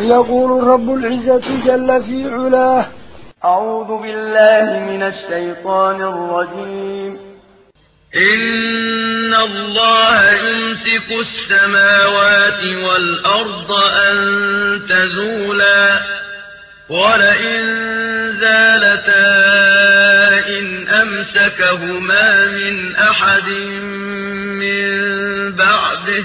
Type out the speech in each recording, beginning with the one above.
يقول رب العزة جل في علاه. أعوذ بالله من الشيطان الرجيم. إن الله يمسك السماوات والأرض أن تزولا. ولئن زالتا إن أمسكهما من أحد من بعده.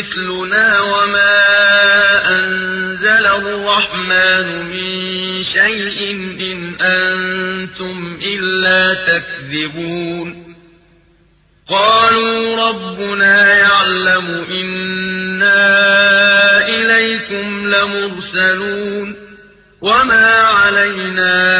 مثلنا وما أنزل الرحمن من شيء إن أنتم إلا تكذبون. قالوا ربنا يعلم إنا إليكم لمرسلون. وما علينا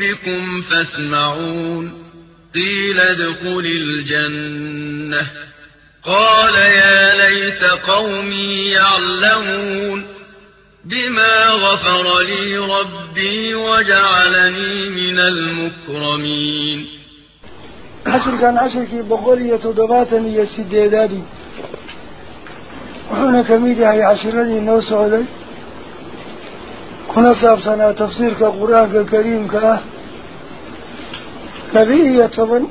ربكم فاسمعون. قيل ادخل الجنة. قال يا ليت قومي يعلمون. بما غفر لي ربي وجعلني من المكرمين. عشر كان عشر كي بغولية دباتني يسيدي دادي. وحونا كميدي هاي عشر الذي نوسع ذلك ah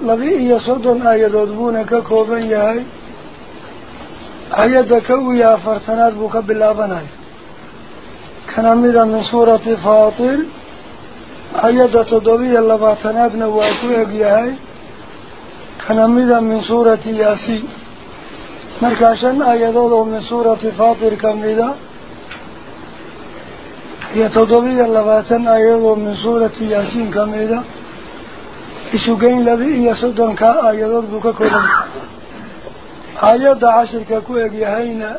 labi iyo soddon aayadood buuna ka kooban yahay ayadda ka u iyo afartanaad buu ka bilaabanaya kana mida min suurati faatir ayadda toddobiyo labaatanaadna waa ku eg yahay kana mida min suurati yaasiin markaa shan aayadood oo min suurati faatir ka mida yahay aayadda cashirka ku eg yahayna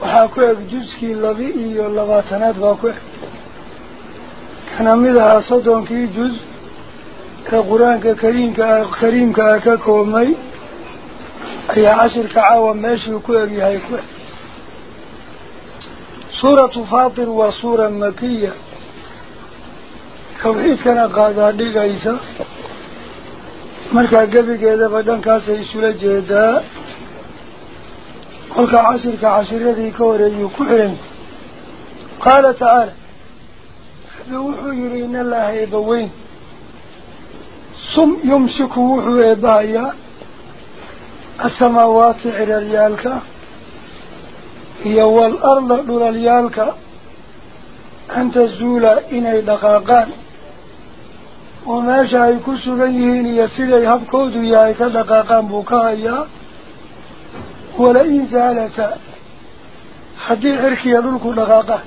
waxaa ku eg juskii labi iyo labaatanaad baa ku eg kana mid ahaa soddonkii juz ee qur-aanka kariimka ah kariimka ah ka koobmay ayaa cashirka caawa meeshuu ku eg yahay ku eg سورة فاطر وسورة مكية. توحيد كان قادة ديك عيسى ملكا قبل كذا فدن كان سيسول جهداء قلت عشر كعشر ذي كوري كحرم قال تعالى ذوحوا يرين الله يبوين. ثم يمسكوا وحوا يبايا. السماوات على ريالك يوال أرض دلاليالك أن تزول إني دقاقان وما شايكو سبيهين يسيري هبكود يايك دقاقان بوكايا ولئن زالتا حدي عركي يدلك دقاقا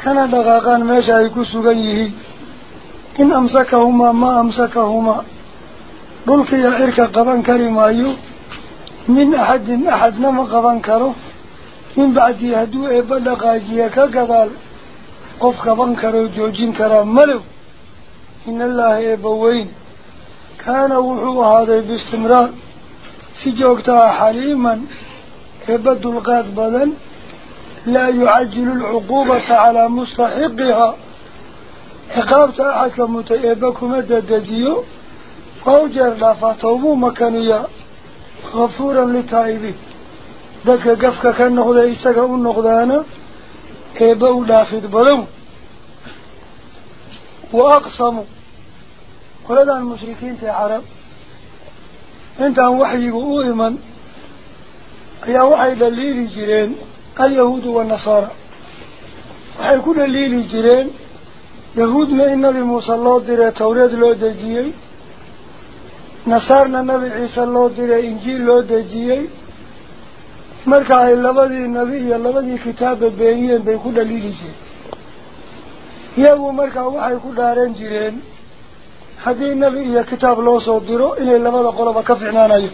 كان دقاقان ما شايكو سبيه إن أمسكهما ما أمسكهما دلك يا عركة قبان كريم أيو من أحد من أحد نمى قبان كروه bacdii hadduu eebba dhaqaajiya ka gadaal قف بنكر وجوجين كرا ملو. إن الله يبوين كان وحو هذا باستمرار. سجوكتها حليما. يبدو القاد بدن. لا يعجل العقوبة على مستحقها. عقابة أحد كمتئبكم الدجيو فوجر لا ذاك قفك كان نغضى إيساك النغضانا إيباو لافد بلو وأقسموا ولدى المشركين تعرب انت عن وحي قوئما يا وحي دليل جيرين اليهود والنصارى وحي كل دليل جيرين يهودنا النبي موسى الله ديره توريد لو دجيي نصارنا النبي عيسى الله ديره إنجيل لو دجيي مركا اللبدي النبي اللبدي كتاب بيئين بيكود الليلجي يهو مركا وحي كود عرنجيين حدي النبي كتاب لوصو ديرو إلي اللبدا قلبا كفعنان أيو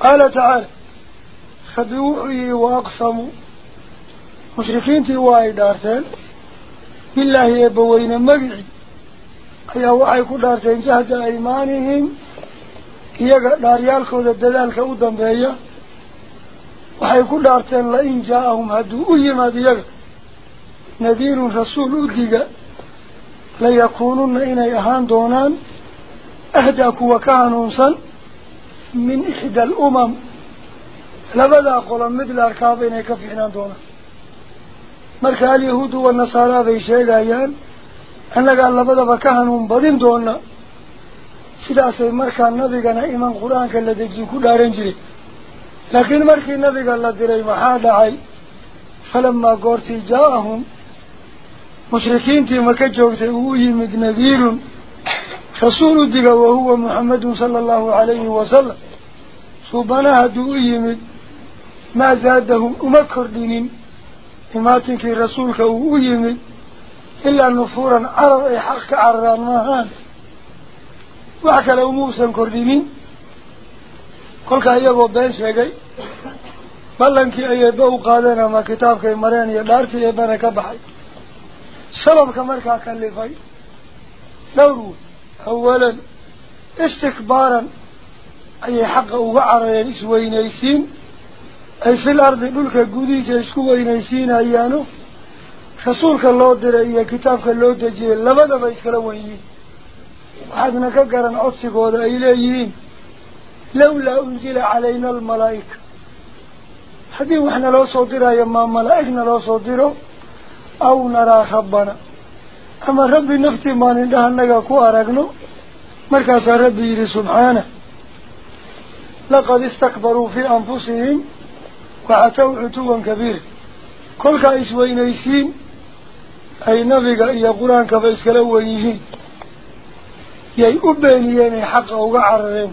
قال تعالى خدوحي واقسموا مشركين تيواي دارتين بالله يبوين مجعي يا وحي كود عرنجيين جهد إيمانهم يقدر يالكو ذا الدلال كودا بيئين iyaga nadiirun rasuul u diga layakuununa inay ahaan doonaan ahdaa kuwa ka hanuunsan min ixda alumam labadaa qolo mid la arkaaba inay ka fiicnaan doonaan marka alyahuudu wanasaaraa bay sheegayaan annagaa labadaba ka hanuun badin doona sidaasay markaa nabigana iman qur-aanka la dejiye ku dhaaran jiray diray maxaa dhacay falamaa goortii jaa-ahum mushrikiintii maka joogtay uu yimid nadiirun rasuul u diga wahuwa muxamedun sala allahu calayhi wasalam suubana hadduu u yimid maa zaadahum uma kordhinin imaatinkii rasuulka uu u yimid ilaa nufuuran carar ay xaq ka cararaan maahaan wax kale umuusan kordhinin كل كايجو بين شيء بلنك أيه بو قادنا ما كتاب كي مرين يدارتي يبنى كبحي سبب كمركا كالفاي دورو أولا استكبارا أي حق وعر يسوين يسين أي في الأرض للك قديس يسكوين يسين أيانو خصورك الله دير أي كتابك الله تجيه لبدا ما يسكروين يين وحدنا كقران عطسك وضع إليه lawlaa unzila calayna almalaa'ika haddii wax naloo soo diraayo maa malaa'ig naloo soo diro aw naraa rabbana ama rabbi naftii maan indhaha naga ku aragno markaasaa rabbi yidhi subxaanah laqad istakbaruu fii anfusihim waxatow cutuwan kabiira kolkaa isweynaysiin ay nabiga iyo qur-aankaba iskala wen yihiin yay u beeniyeen ay xaqa uga carareen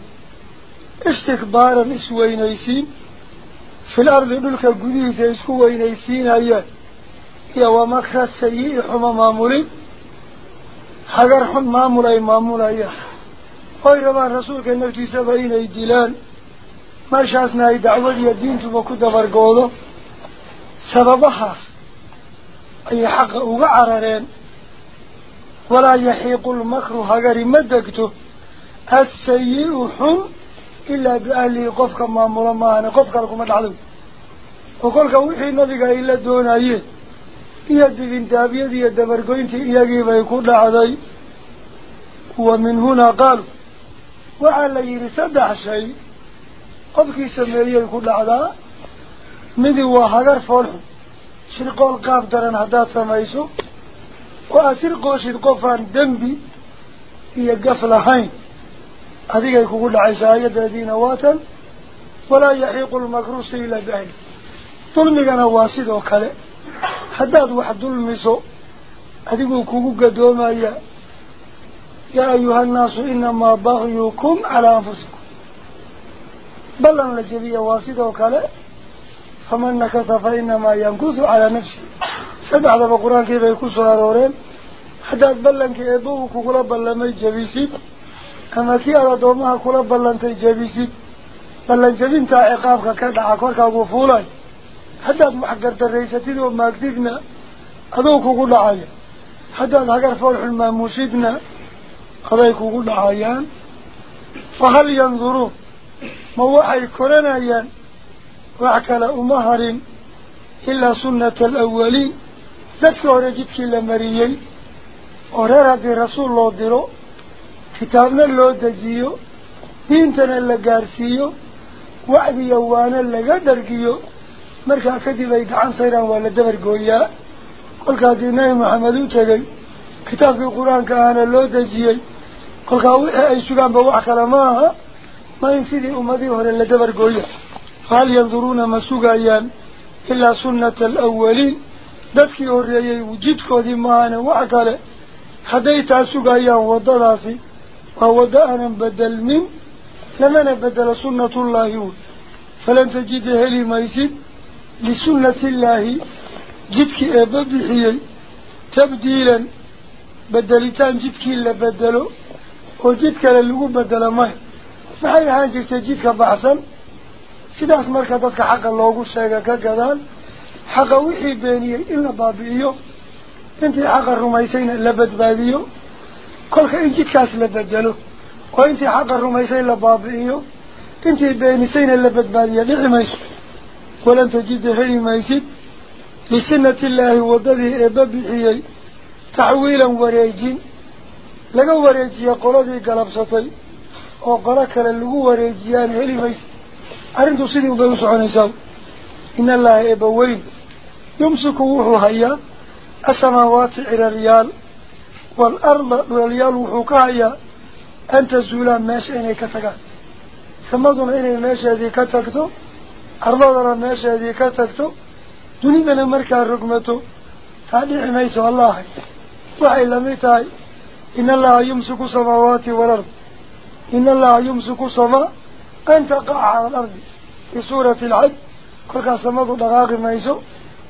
fil ardi dhulka gudihiisa isku weynaysiinayaan iyo wamakra sayi-i xuma maamulin hagar xun maamul ay maamulayaan oy rabaan rasuulka naftiisaba inay dilaan meeshaasna ay dacwadiyo diintuba ku dabargoodo sababahaas ayay xaqa uga carareen walaa yaxiiqu lmakru hagari ma degto assayi-u xun kale kuma dhacdo oo kolka wixii nabiga ay la doonayeen iyo dibindaabyadii iyo dabargoyntii iyagiibay ku dhacday wa min hunaa qaalu waxaa la yidhi saddex shay qofkii sameeyey ku dhacdaa midii waa hagar foolxun shirqool qaab daran haddaad samayso oo aad shirqooshid qofaan dembi iyo gaf lahayn adigay kugu dhacaysa aayaddeediina waatan walaa yaxiiqu lmakruusa ilaa biahli dulmigana waa sidoo kale haddaad wax dulmiso adiguu kugu gadoomaya yaa ayuha annaasu inamaa bagyukum calaa anfusikum ballan la jebiya waa sidoo kale faman nakasa fa inamaa yankusu calaa nafsihi saddexdaba qur-aankii bay ku soo arooreen haddaad ballankii eebba uu kugula ballamay jebisid أما في أرادوا ما أقول بلن تجبيسي بلن جبين تاع إقافك كذا عقارك أبو فولان. حتى محقر الرئيسة وما أكدقنا أدوك أقول عايا حتى الحقر فرح الماموسيدنا أدوك أقول عايا فهل ينظروا موحي كورانا يان. وعك لأمهر إلا سنة الأولين. لا تكون رجبك إلا مريين. أرى رضي رسول الله ديرو. كتابنا اللو دجيو دينتنا اللي قارسيو وعدي يوانا اللي قدرقيو مركا كدب اي قعان سيران ولا دبر قويا قل كاديناي محمدو تغي كتاب القرآن كان اللو دجيو قل كاوحي اي سوغان بوح كلماها ما ينسيدي أمدي ولا اللي دبر قويا فهل ينظرون ما سوغايان إلا سنة الأولين horreeyey jidkoodii maahane wax kale. Hadday taa sugayaan waddadaasi فهو دعنا بدل من لمن بدل سنة الله فلن تجد هلي ميسيد لسنة الله جدك أببحيي تبديلا بدلتان جدك إلا بدلو وجدك للغو بدل مه فهي حاجة تجدك بعثا سيدة أسمار كتبك حق الله وقصة كذلك حق وحي بانيه إلا بابيه انت حق الرميسين اللبد باديه كل جيت كاس لبدلو وانتي حق الرميسين لبابيو انتي بينيسين لبدباديو لعميس ولن تجد هي ميسيد لسنة الله وضده إبابيحيي تحويلا وريجين لقى وريجي قرادي قلبسطي وقرا كلا لغو وريجيان هلي ميسيد أرنتو سيدي وبيوسو عنيساو إن الله إبوين يمسك وحو هيا السماوات إلى الريال الريال وحوك هيا أن تزولا ماشي إني كتغا سمدون إني ماشي هذه كتغتو أرضنا ماشي هذه كتغتو دنيا مركا رقمتو. تعني عميسو الله وحي لميتاي. إن الله يمسك السماوات والأرض. إن الله يمسك السماء أن تقع على الأرض. في سورة العد. كل كسمة دقاق مايسو.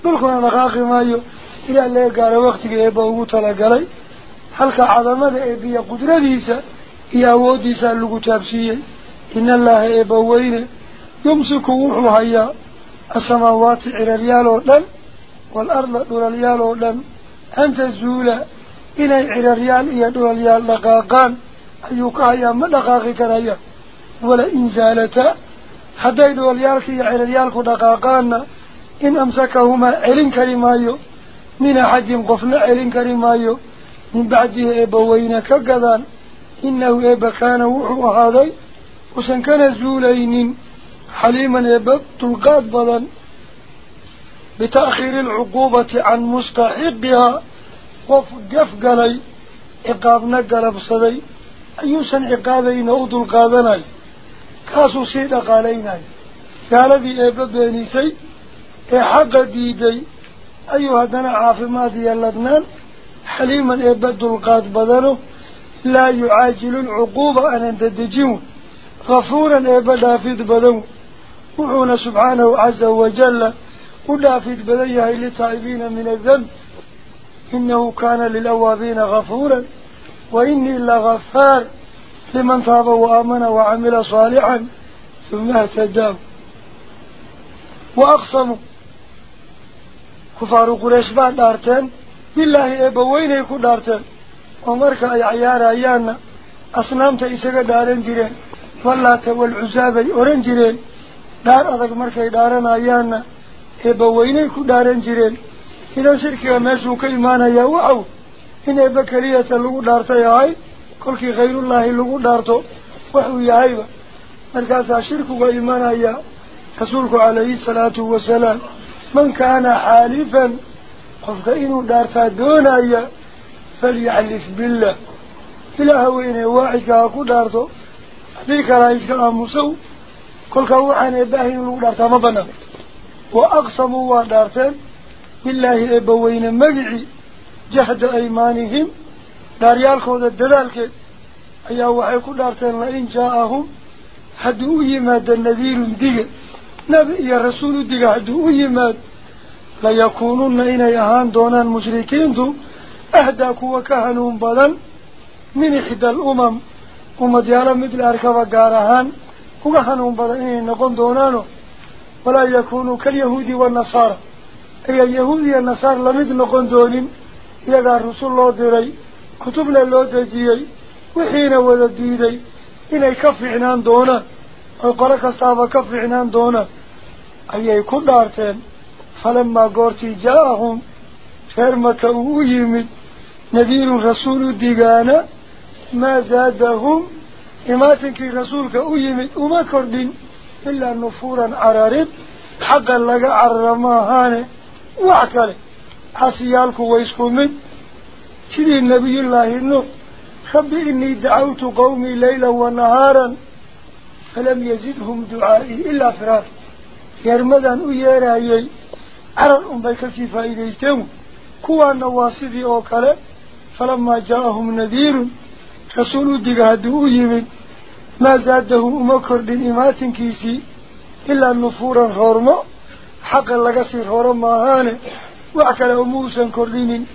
dhulkuna dhaqaaqi maayo ilaa laga gaaro waktiga eeba ugu talagalay هل كعظمة إبيا قدرة ديسا يا وديسا لغو تابسية إن الله إبوين يمسك وحوها السماوات إلى اليالو لن والأرض إلى اليالو لن أنت الزولة إلى العرريال إلى اليال لغاقان أيوكا يا ملغاقك ريا ولا إنزالتا حتى إلى اليال في العرريال لغاقان إن أمسكهما علم كريمايو من حج قفل علم كريمايو من بعده إبوين كقدان إنه إبا كان وحو هذا وسن كان زولين حليما إبا تلقات بضا بتأخير العقوبة عن مستحقها وفقف قلي إقابنا قلب صدي أيوسا إقابين أودو القادناي كاسو سيدا قالينا قال ذي إبا بينيسي ee xaqa diiday ayuu haddana caafimaad حليما يبدو القاد بدنه لا يعاجل العقوبة أن تدجيه غفورا يبدو في بدنه. وحونا سبحانه عز وجل قد أفيد بدنه لطائبين من الذنب. إنه كان للأوابين غفورا. وإني إلا غفار لمن تاب وآمن وعمل صالحا ثم اهتداه وأقسموا كفار قريش بعد أرتين بالله إبوين يكون دارتين ومرك أي عيار أيانا أصنام تيسك دارين جيرين والله تول عزابي أورين جيرين دار أذك مرك دارين أيانا إبوين يكون دارين جيرين إذا شركة ماشو كيمانا يوعو إن إبكالية لغو دارتا يهي كل غير الله لغو دارتو وحو يهيبا مركاسا شركة إيمانا يا رسولك عليه الصلاة والسلام من كان حالفا قفك إنه دارتا دونايا فليحلف بالله. إله وين واعدك أكو دارتو. ذيك رايسك أمسو كل كوحان إباهي إنه دارتا مبنى وأقسموا ودارتين. بالله إبوين مجعي. جهد أيمانهم. داريالكو ذا الدلالك. أيها وحيكو دارتين لإن جاءهم. حدو يماد النذير ديك نبي يا رسول لا يكونون إن يهان دون المشركين دو أهداك وكهنون بدن من إحدى الأمم ومديارا مثل أركب قارهان وكهنون بدن إن نقوم دونانو. ولا يكونوا كاليهودي والنصارى. أي اليهودي والنصارى لم نقوم دونين. يدى رسول الله ديري كتبنا الله ديري وحين ولد ديري إن عنان دونه القرى كصابة كف عنان دونه أي يكون دارتين. Falamaa goortii jaa-ahum reer maka uu u yimid nadiirun rasuul u digaana maa zaadahum imaatinkii rasuulka u yimid uma kordhin ilaa nufuuran cararid xaqa laga carara maahaane wax kale casiyaalku way isku mid sidii nebiyullaahi nuux rabbi inii dacawtu qawmii laylan wa nahaaran falam yazidhum ducaa'ii ilaa firaar yeermadan u yeerayay carar unbay kasii faa'iidaysteen kuwaana waa sidii oo kale falamaa jaa-ahum nadiirun rasuul u diga hadduu u yimid maa zaadahum uma kordhin imaatinkiisii ilaa nufuuran roormo xaqa laga sii rooro maahaane wax kale umuusan kordhinin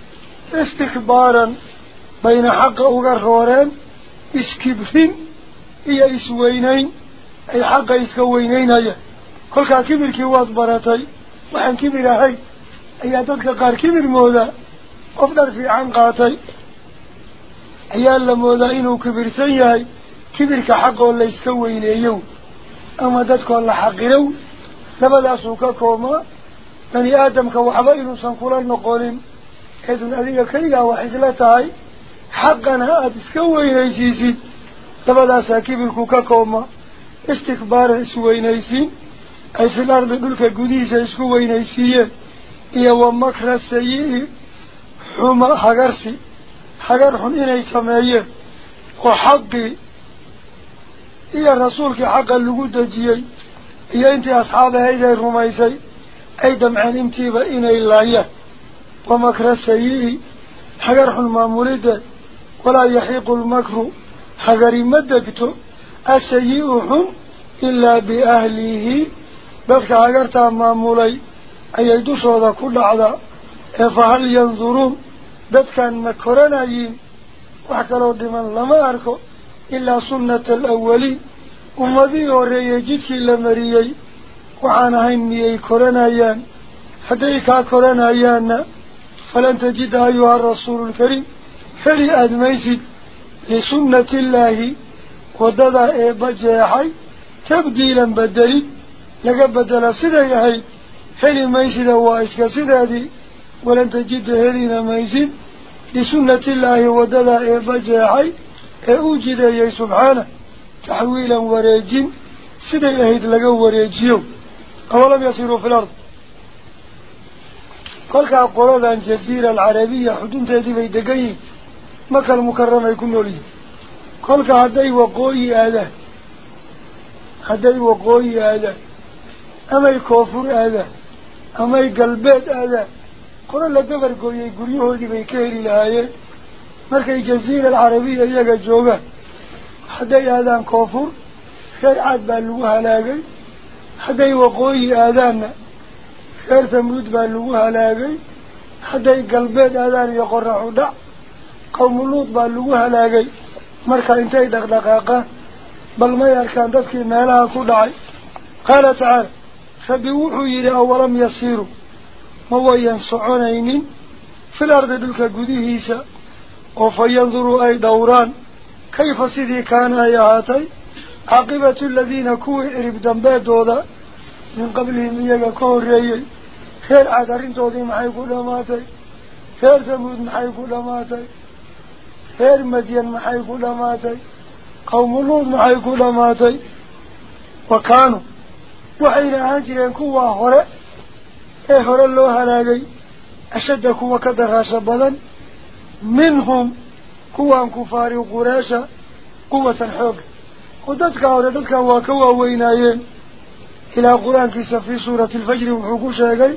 waad baratay waxaan kibir ahayn ayaa dadka qaar kibir moodaa qof dhar fiican qaatay ayaa la moodaa inuu kibirsan yahay kibirka xaqoo layska weyneeyow ama dadkoo la xaqirow labadaasuu ka koomaa bani aadamka waxba inuusan kula noqonin eedun adiga keligaa wax isla tahay xaqana aada iska weynaysiisid labadaasaa kibirku ka koobmaa istikbaaran isweynaysiin أي في الأرض أسلار بذلك قديس إسكوين إسية إيوا مكر السيئ حما حقرسي حقر حنين سمعيه وحقي إيا رسولك حق اللقود جيي إيا انتي أصحاب هيدا الرميسي أي دمعن امتي بإنا إلاية ومكر السيئ حقر حن مامورد ولا يحيق المكر حقر مدكتو السيئ حم إلا بأهله hagartaa maamulay ayay dushooda ku dhacdaa ee fa hal yanduruun dadkan ma koranayiin wax kaloo dhiman lama arko ilaa sunnata alawaliin ummadihii horreeyey jidkii la mariyey waxaan ahayn miyay koranayaan hadday kaa koranayaanna falan tajida ayuha arasuulu lkariim heli aada maysid lisunnati illaahi waddadaa eebba jeexay tabdiilan bedelid لقد بدل صدق هاي حلي ميسد وإسك صدق ولن تجد هلين ميسد لسنة الله ودلاء بجي هاي أوجد يا سبحانه تحويلا وريجين صدق هيد لقد وريجيو أولم يصيروا في الأرض قال قرادة الجزيرة العربية حدون تهدي في دقي مكة المكرمة يكون يولي قال هذا هو هذا هذا وقوي هذا أما الكافر هذا أما القلبات هذا. قرى لقبر قوية قريوه يهودي بيكير الهايات مركا الجزيرة العربية يجا جوغة حدا يهدان كافر خير عاد بألوها لاغي. حدا يوقوه آذان خير تمرود بألوها لاغي. حدا يقلبات آذان يقرحو دع قوم اللوط بألوها لاغي. مركا انتهي دق دقاقة بل ما يركان دفكي مالها قال تعالى فبيوحوا إلى أولم يصيروا مو ينصعونين في الأرض دلك قديهيسا وفينظروا أي دوران كيف سيدي كان يا هاتي عقبة الذين كوه إربدا بادودا من قبلهم يقول ريي خير عدرين توضي معي قلماتي خير ثمود معي قلماتي خير مدين معي قلماتي قوم الله معي قلماتي وكانوا وحين هجرين كوا أخرى اي هراء الله هلالي أشد كوا كدغا سبلا منهم كوا كفار وقراشا قوة حق وددك هراء ددك هوا كوا وينايين. إلى قرآن كيسا في سورة الفجر وحقوشا يقول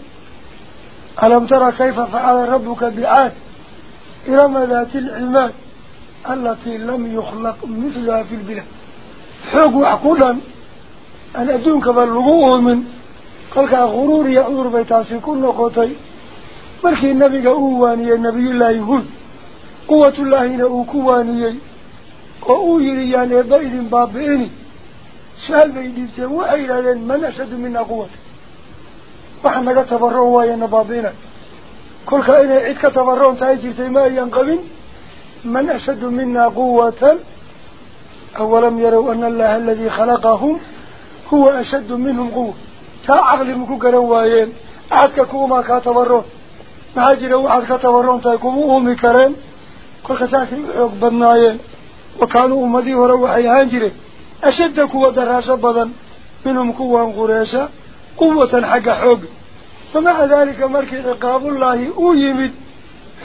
ألم ترى كيف فعل ربك بعاد؟ إلى ذات العماد. التي لم يخلق مثلها في البلاد. حقوح كلا أن أدونك باللغوه من قلقا غرور يأذر بيتاسي كل قطي مركي النبي قواني النبي الله هون قوة الله هنا قواني قوي ريانه بايد بابيني. سأل بيديبت وعيلا لن من أشد منا قوة. وحمد تبرعوا ويانا بابينا. كل كائنا عدك تبرعوا تأجير تيمائيا قبين من أشد منا قوة. أولم يروا أن الله الذي خلقهم هو أشد منهم قوة. ترى عقل مكوكرا وايين أعدك كوما كاتبارو مهاجر وعد كاتبارو انتاكم أمي كرين كل خساك بنايين. وكانوا أمدي وروحي هانجري أشد قوة دراسة بدن. منهم قوة قريسة قوة حق حق. فمع ذلك مركز رقاب الله أويمد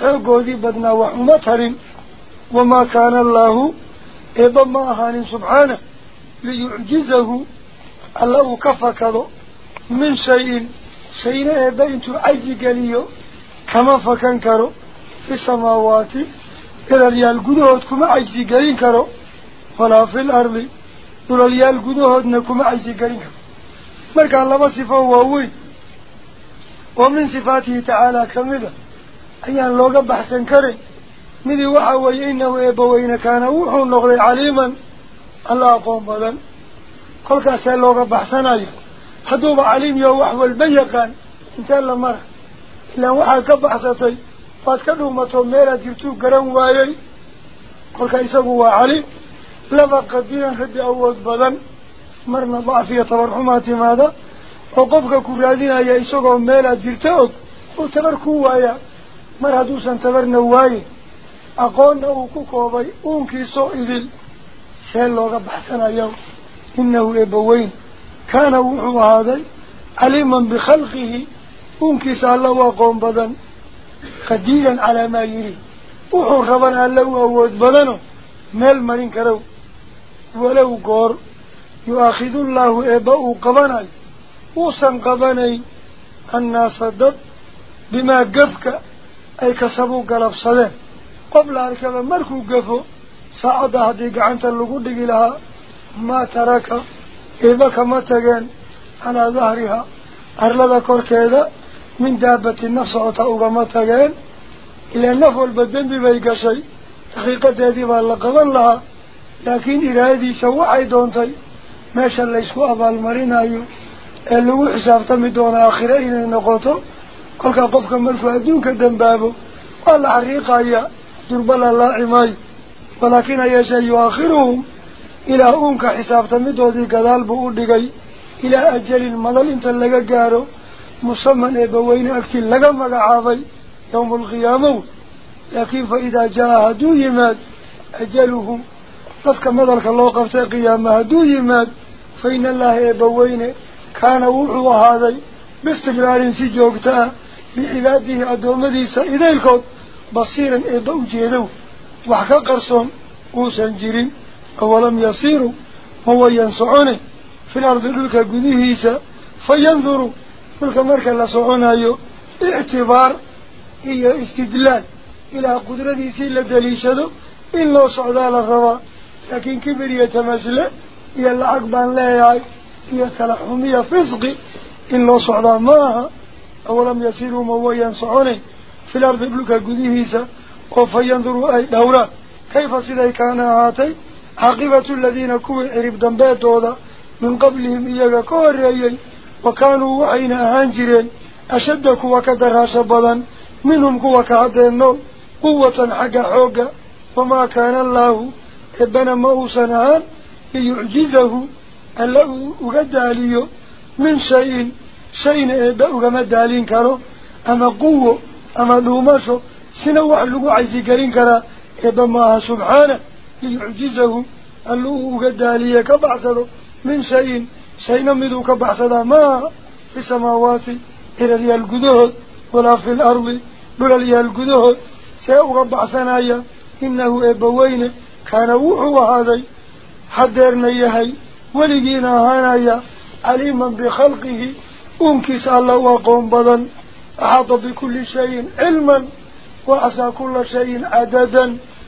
حقه ذي بدنا وحمطر وما كان الله إبا ما أهان سبحانه ليعجزه. Fakado min shay-in shayna eebba intuu cajzi geliyo kama fakan karo fi samaawaati ilalyaal gudahood kuma cajsi gelin karo walaa fi lardi dhulalyaal gudahoodna kuma cajsi gelin karo markaa laba sifo waaweyn oo min sifaatihi tacaala kamida ayaan looga baxsan karin midii waxa weeye inahu eebbaweyne kaana wuxuu noqday caliiman alla aqoon badan yaho wax walba yaqaan intee la mara ilaan waxaad ka baxsatay waad ka dhuumato meelaad jirtuu garan waayey kolka isagu waa caliim laba qadiran rabbi awood badan marna dacfiya tabarxumaa timaada oo qofka ku raadinaya isagoo meelaad jirta og uu tabar ku waayaa mar hadduusan tabarna waaye aqoonna uu ku koobay uunkiisoo idil see looga baxsanayo إنه إبوين كان وحو هذا عليما بخلقه. ممكن الله وقوم بدن. قديرا على ما يري وحو خبر الله وقوم بدن مال مرين كرو. ولو قور. يؤخذ الله إبوه قبنا وصن قبنا الناس صدد بما قفك. أي كسبوا قلب صدق. قبل أركب مركو قفو. ساعدها ديقا عن تلقود ديقا لها. Lahaa maa taraka eeba kama tageen calaa dahriha arlada korkeeda min daabati naf socota ugama tageen ilaa naf walba dembi bay gashay daqiiqadeedii baa la qaban lahaa laakiin iraadadiisa waxay doontay meesha laysku abaalmarinayo ee lagu xisaabtami doono aakhire inay noqoto kolkaa qofka markuu adduunka dambaabo waa la xariiqaya durba la laaci maayo walaakin ha yeeshee yu-aakhiruhum إلى أمك حساب تمدو ذي قدال بؤدقي إلى أجل المضل انت لغا قارو. مصمن إبوين أكتل لغا مغا عاضي يوم القيامة. لكن فإذا جاء هدو يماد أجلهم. فذك مدرك الله قفت قيامة هدو يماد. فإن الله إبوين كان وحو هذا. باستقرار سجوكتا بإباده أدوم ذي سائده الكوت بصيرا إبو جيدو وحكا قرصهم. قوسا أولم يصيروا هو ينصعون في الأرض ذلك قديهيسا فينظروا ذلك مركا لصعون أيه اعتبار هي استدلال إلى قدرة يسير لدليشده إلا صعداء للرواء لكن كبير يتمثل يلا أقبان لأيه يتلحمي فزقي إلا صعد معها أولم يصيروا هو ينصعون في الأرض ذلك قديهيسا وفينظروا أي دورة كيف صدي كان هاتي؟ عقبة الذين كوا عرب دنبات من قبلهم إياك كوا الرأيين وكانوا وعين أهانجرين. أشد كوا كدراسة بدا منهم كوا كعدين نوم قوة حق حوق. وما كان الله إبنا موسنا ليعجزه. ألاه أغداليه من شيء شيء إبأ أغمدالين كارو أما قوة أما نوماشو سنوح لقو عزيقرين كارا إبا سبحانه يعجزه. اللوه قداليه كبعثة من شيء. شيء نمده كبعثة. ما في السماوات إلى لي القدود ولا في الأرض بل لي القدود سأغب عسنايا إنه إبوين. كان وحو هذا حدرنا يهي ولقينا هانايا عليما بخلقه. أنكس الله وقوم بدا أحط بكل شيء علما. وعسى كل شيء عددا.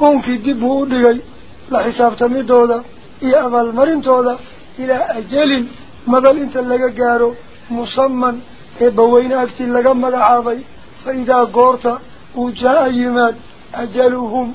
يؤاخذ الله وإبقى بنايو الناس ددك بما قففك أي كسبوا قلب صدن ما ترك إبما تغين على ظهرها أرلد كوركيدا من دابة نفس عطاء رمتغين ولكن يشاء يؤخرهم أنك دبه لغي لحساب تمدودا إيا أمال مرنتودا إلى أجل مدل انت لغا قارو مصمم إبوين أكتل لغا مدعابي فإذا قورتا وجاء يماد أجلهم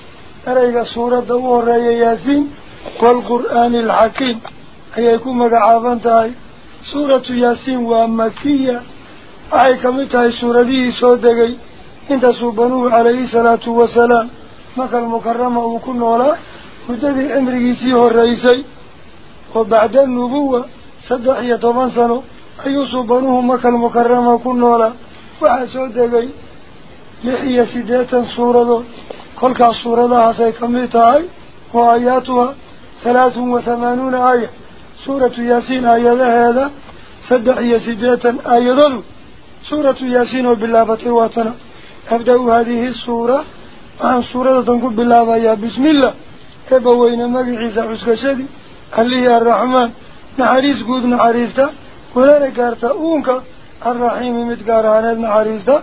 سورة سورة هي سورة أريك سورة رأي ياسين والقرآن الحكيم حيكون مقعافان تاي سورة ياسين ومكية أي كمتاي سورة دي سودكي انت سبنوه عليه الصلاة والسلام مكة المكرمة وكنا ولا مدد عمره سيه الرئيسي وبعد النبوة صدح طبان سنو أي كل كالسورة لها سيكملتها وآياتها ثلاث وثمانون آية سورة ياسين آية هذا سدحية سديتا آية ذلو سورة ياسين وبالله واتنا أبدأ هذه السورة عن سورة تنقل بالله يا بسم الله إبوين مقع عيسى عسك شدي اللي الرحمن نحريس قود نحريستا ولا نكارتا أونك الرحيم متقارانات نحريستا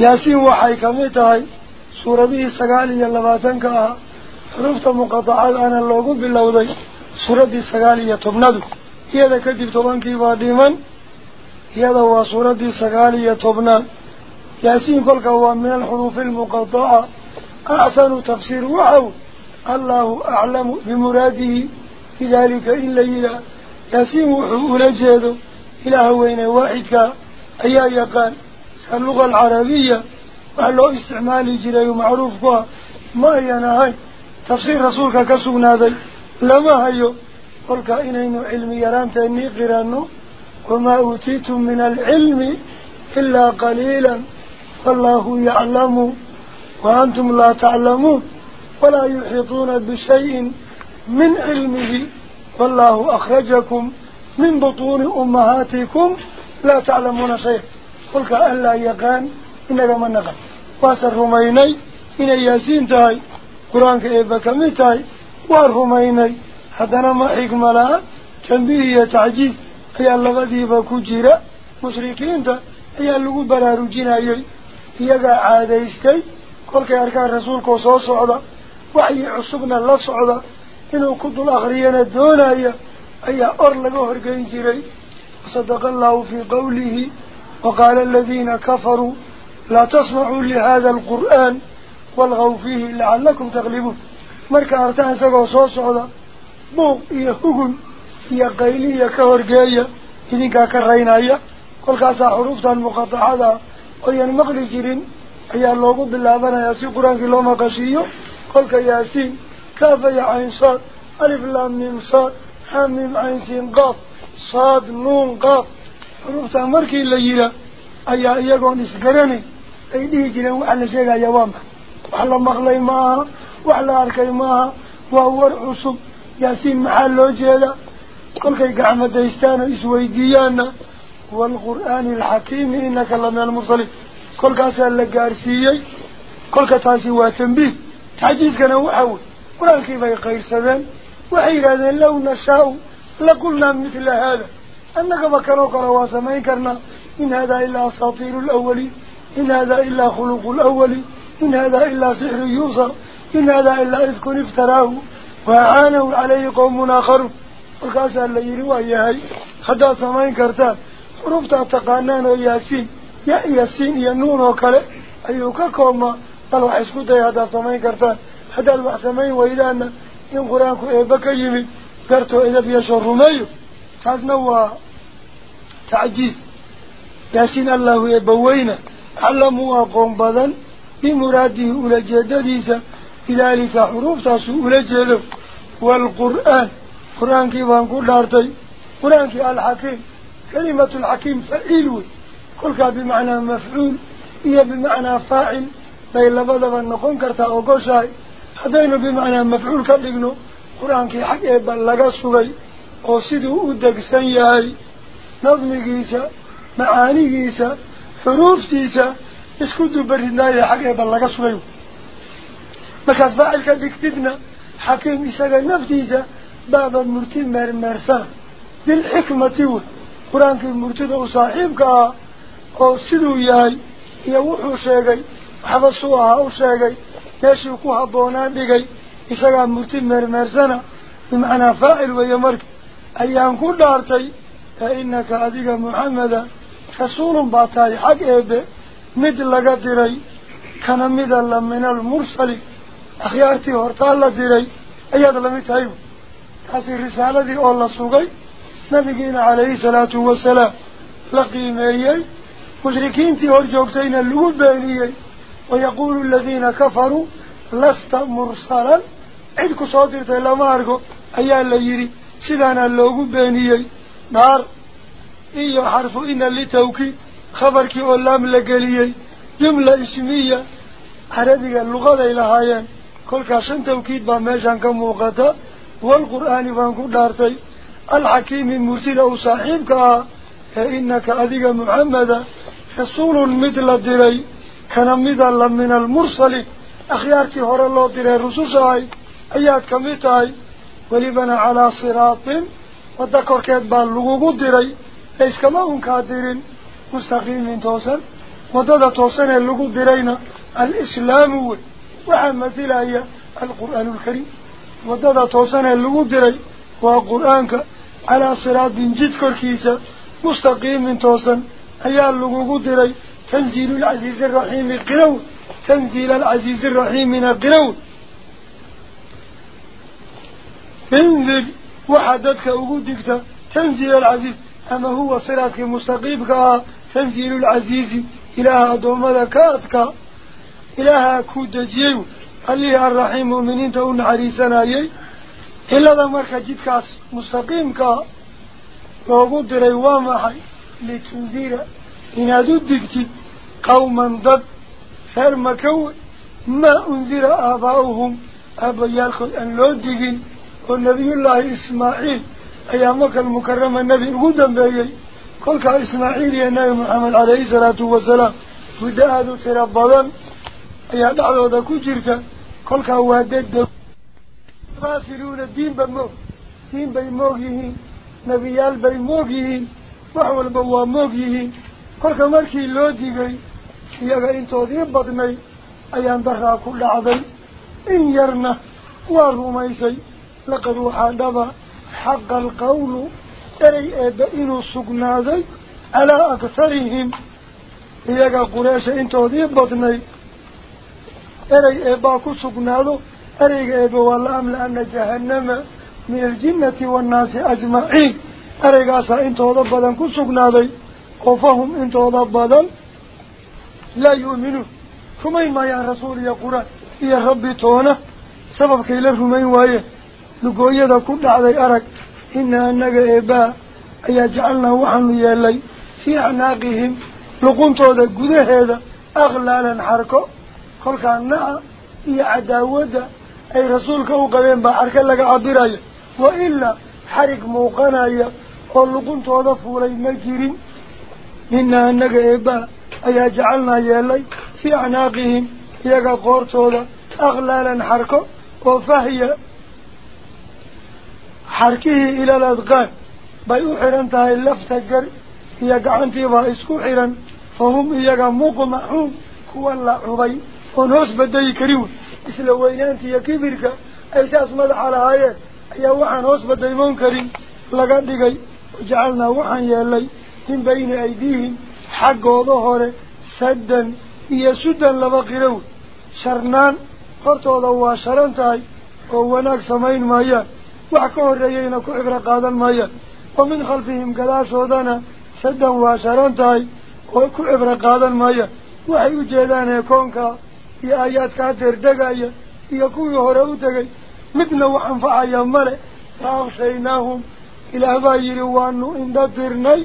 ياسين وحي كميتهاي سورة دي سقالية اللباتنك حروفة مقاطعات أنا اللوغو باللوضي سورة دي سقالية تبندو هذا كتب طبانكي باديما هذا هو سورة دي سقالية تبند ياسين كلك هو من الحروف المقاطعة أحسن تفسير وحو الله أعلم بمراده. في ذلك إلا إله ياسين وحو لجهده إلى هوين واحدك أي يقان. اللغة العربية وحلو استعمالي جري معروف بها. ما ينهي تفسير رسولك كسونا ذي لما هيو قلك إنين علم يران تأني قرانو وما أوتيتم من العلم إلا قليلا. فالله يعلم وأنتم لا تعلمون. ولا يحيطون بشيء من علمه. والله أخرجكم من بطون أمهاتكم. لا تعلمون قلك ألا يقان إنك من نقل واسر رميني إن ياسين تاي قرآنك إيبا كميتاي وارهميني حدنا ما حكم لها تنبيه تعجيز هي اللغة باكو جيرا مشركين تا هي اللغة براروجين أيي هي عاديستي قلك أركان رسولك وصول صعدا وحي عصبنا الله صعدا إنه كنت الأخرين الدون أيه أي أرلق هرقين جري وصدق الله في قوله وقال الذين كفروا لا تسمعوا لهذا القرآن والغوا فيه لعلكم تغلبون. مركا أرتان سقو صوص عدا بوغ إيا هقن إيا قيلي إيا كهرقايا إذنكا كرينايا كل كاسا حروفتا المقاطعة ويان مقلي جرين أي اللوغو بالله بنا ياسي قرآن في لوما قشيو. كل كياسين كافا يا عين صاد ألف لام ميم صاد حميم عين سين قاف صاد نون قاف حروفتا مركي الليلة أي إيقون إسقرني أي ديه جنان وحلا شيئا يواما وحلا مغلي معها وحلا أركي معها وهو عصب ياسين محلو جيدا كل كي قعمة ديستانا إسويديانا والقرآن الحكيم إنك لمن المرسلين كل كاسا لقارسيي كل كتاسي واتنبيه تعجيز كان وحاول أنك بكروك رواسمين كرنا. إن هذا إلا أساطير الأولي إن هذا إلا خلق الأولي إن هذا إلا سحر يوصر إن هذا إلا إذك افتراه. وعانوا عليه قوم آخر. وكاسا اللي رواية حتى سمين كرتان حروفتا تقانان وياسين يا ياسين يا نون وكله أيوكا كوما بل وحسكو دي هذا سمين كرتان حتى الوحسمين وإذا in qur-aanku eebba ka yimid gartoo edab yeesho rumeeyo taasna waa tacjiiz laakiin allahu eebbaweyna aclamuu aqoon badan bimuraadihi ulajeedadiisa bidaalika xuruuftaasuu ula jeedo waalqur'aan qur-aankii baan ku dhaartay qur-aankii alxakiim kalimatu alxakiim faciil wey kolkaa bimacnaa mafcuul iyo bimacnaa faacil bay labadaba noqon kartaa ogoshahay haddaynu bimacnaa mafcuul ka dhigno qur-aankii xag eebba laga sugay degsan yahay nadmigiisa macaanigiisa xuruuftiisa isku dubaridnaaye xag eebba laga sugay markaad faacil ka dhigtidna xakiim isaga naftiisa baaba murti meermeersana bilxikmati wey qur-aankii murtida u saaxiibka ah oo siduu yahay iyo wuxuu sheegay waxba suu ahaa u sheegay meeshii ku habboonaan dhigay isagaa murti meermeersana bimacnaa faacil weeye marka adiga muxameda rasuulun baa tahay xag eebe mid laga diray kana mida la min almursali akhyaartii hortaa la diray ayaad lamid tahay taasi risaaladii oo la sugay nabigiina calayhi salaatu wasalaam la qiimeeyey mushrikiintii hor joogtayna lagu beeniyey wayaquulu aladiina kafaruu lasta mursalan cid ku soo dirtay lama argo ayaa la yidhi khabarkii oo laam la geliyey jumla ismiya carabiga luqaday lahaayeen kolkaa shan tawkiid baa meeshan ka muuqata waalqur'aani baan ku dhaartay alxakiimi murtida uu saaxiibka ah ee inaka adiga muxameda rasuulun mid la diray kana mida la min almursaliin akhyaartii hore loo diray rusushahay ayaad ka mid tahay wadda korkeed baa lagugu diray layskama unkaa dirin mustaqiimin toosan waddada toosan ee lagu dirayna alislaamu wey waxaa mathilaya alqur'aanu alkariim waddada toosan ee lagu diray waa qur-aanka calaa siraatin jid korkiisa mustaqiimin toosan ayaa lagugu diray tanziilu alcasiizi araxiimi qiraw tanziila alcasiizi araxiimina qiraw indir waxaa dadka ugu digta tanziil alcasiiz ama huwa siraadkii mustaqiimka ah tanziilu alcasiizi ilaaha addoommada ka adkaa ilaahaa kuu dejiyey allihii arraxiim mu'miniinta u naxariisanayey cilada marka jidkaas mustaqiimkaa loogu diray waa maxay litundira inaad u digtid qawman dambeeyey kolkaa ismaaciil iyo nebi maxamed calayhi salaatu wasalaam muddo aada u tiro badan ayaa dhexdooda ku jirta kolkaa waa degdeg gaafiluuna diinba moog diin bay moog yihiin nebiyaal bay moog yihiin wax walba waa moog yihiin kolka markii loo digay iyaga intoodii badnay ayaan daraa ku dhacday in yarna waa rumaysay laqad waxaa dhaba xaqa alqawlu erey eebba inuu sugnaaday calaa akharihim iyaga qureesha intoodii badnay erey eebbaa ku sugnaado ereyga eebba waa la amla-ana jahannama min aljinnati waannaasi ajmaciin ereygaasaa intooda badan ku sugnaaday oo fahum intooda badan laa yu'minuun rumayn maayaan rasuul iyo qur-aan iyo rabbi toona sababkay la rumayn waayeen lugooyada ku dhacday arag ina annaga eebbaa ayaa jacalnaa waxaanu yeelay fii acnaaqihim luquntooda gudaheeda akhlaalan xarko kolkaa naca iyo cadaawadda ay rasuulka u qabeen baa xarka laga cabiraya wa ilaa xarig muuqanaya oo luquntooda fuulay ma jirin. Ina annaga eebbaa ayaa jacalnaa yeelay fii acnaaqihim iyaga qoortooda akhlaalan xarko oo fahya gar iyo gacantiibaa isku xiran fa hum iyaga muqmaxuun kuwa la cubay oon hoos badayi karin wey isla weynaanta iyo kibirka ay saas madaxa lahaayeen ayaa waxaan hoos badaymoon karin laga dhigay wajacalnaa waxaan yeelay min bayni aydiihim xaggooda hore saddan iyo suddan laba qiro wey sharnaan hortooda waa sharan tahay وحكوه ريينا كعبر قادا مايا ومن خلفهم قداش ودانا سدا واشران تاي. وكعبر قادا مايا وحي جيدان يكونك. يا آيات كاتر دقايا يكوي هرأو دقاي مثل وحنفعا ملئ فأغشيناهم. إلى باير وانو إن دترني